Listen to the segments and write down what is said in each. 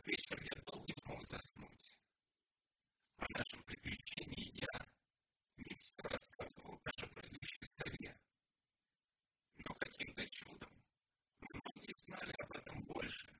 этот вечер я долго не мог заснуть. О нашем приключении я Митсо рассказывал даже прыгающей сове. Но каким-то чудом мы не знали об этом больше.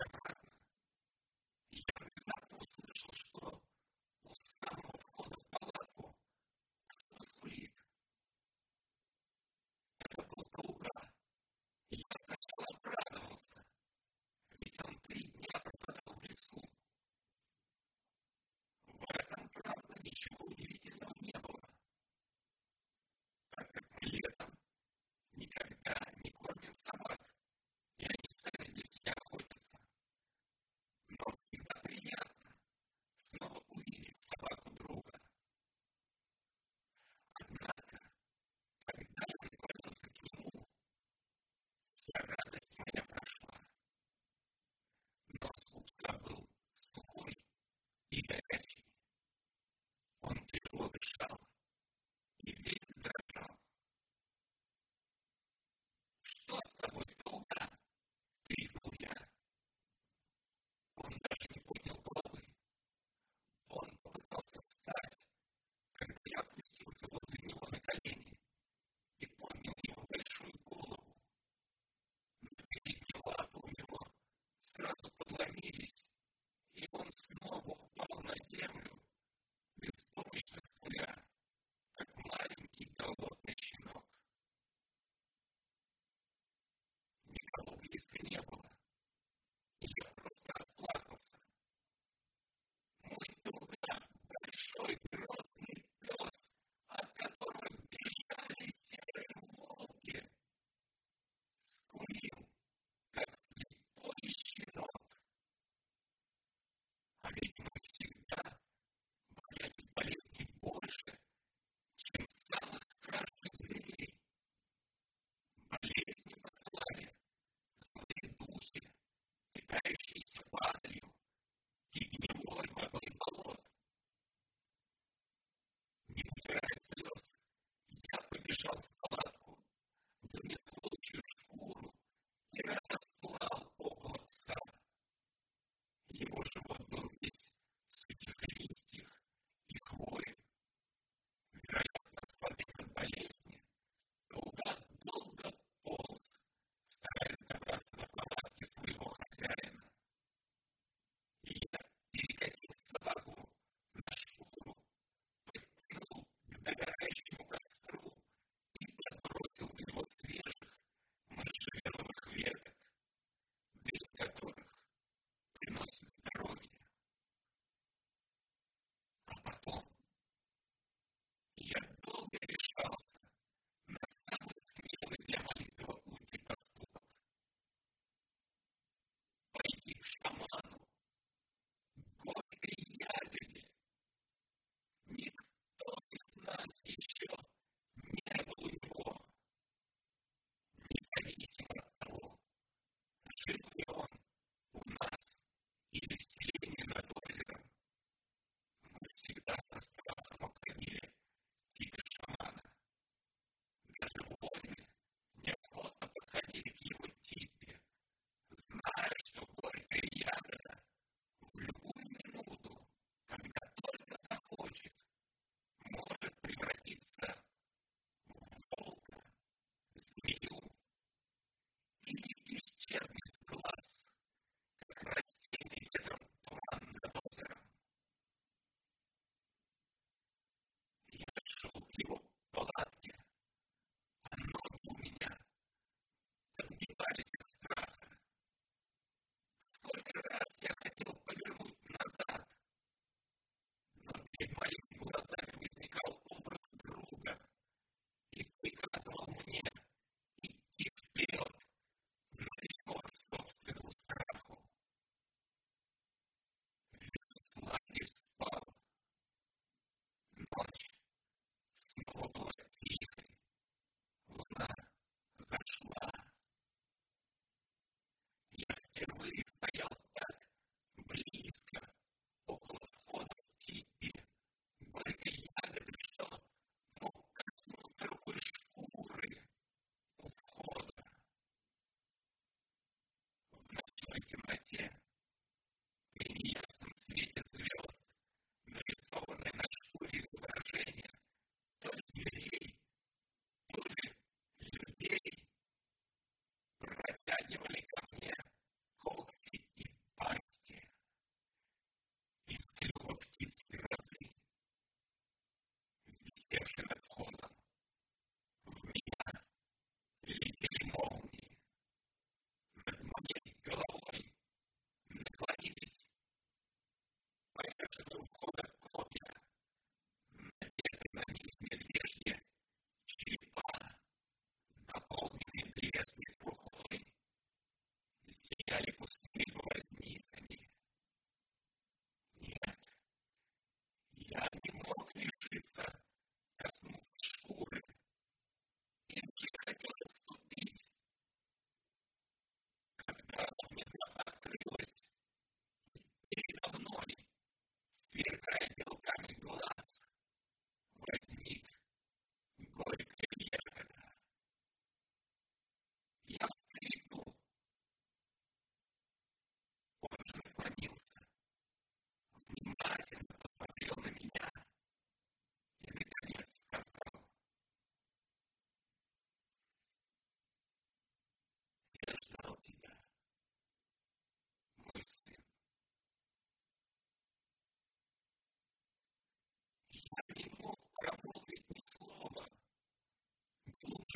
Thank you. Yeah. возникал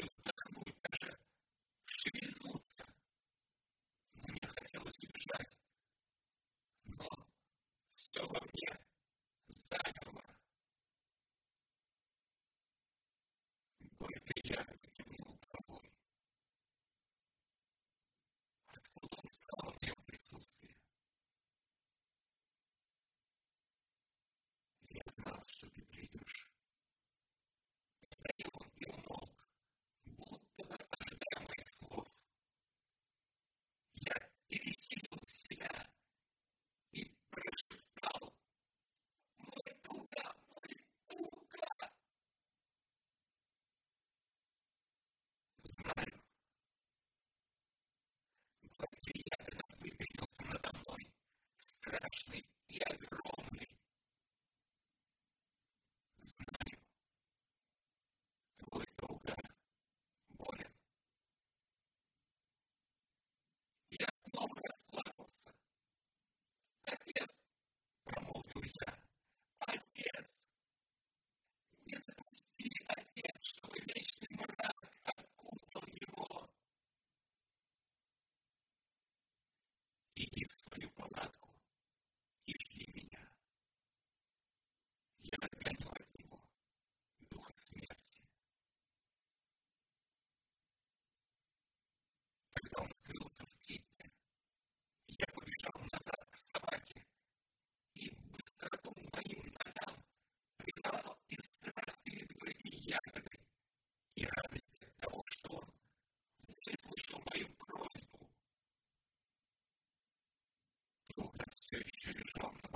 things. Tür geschlagen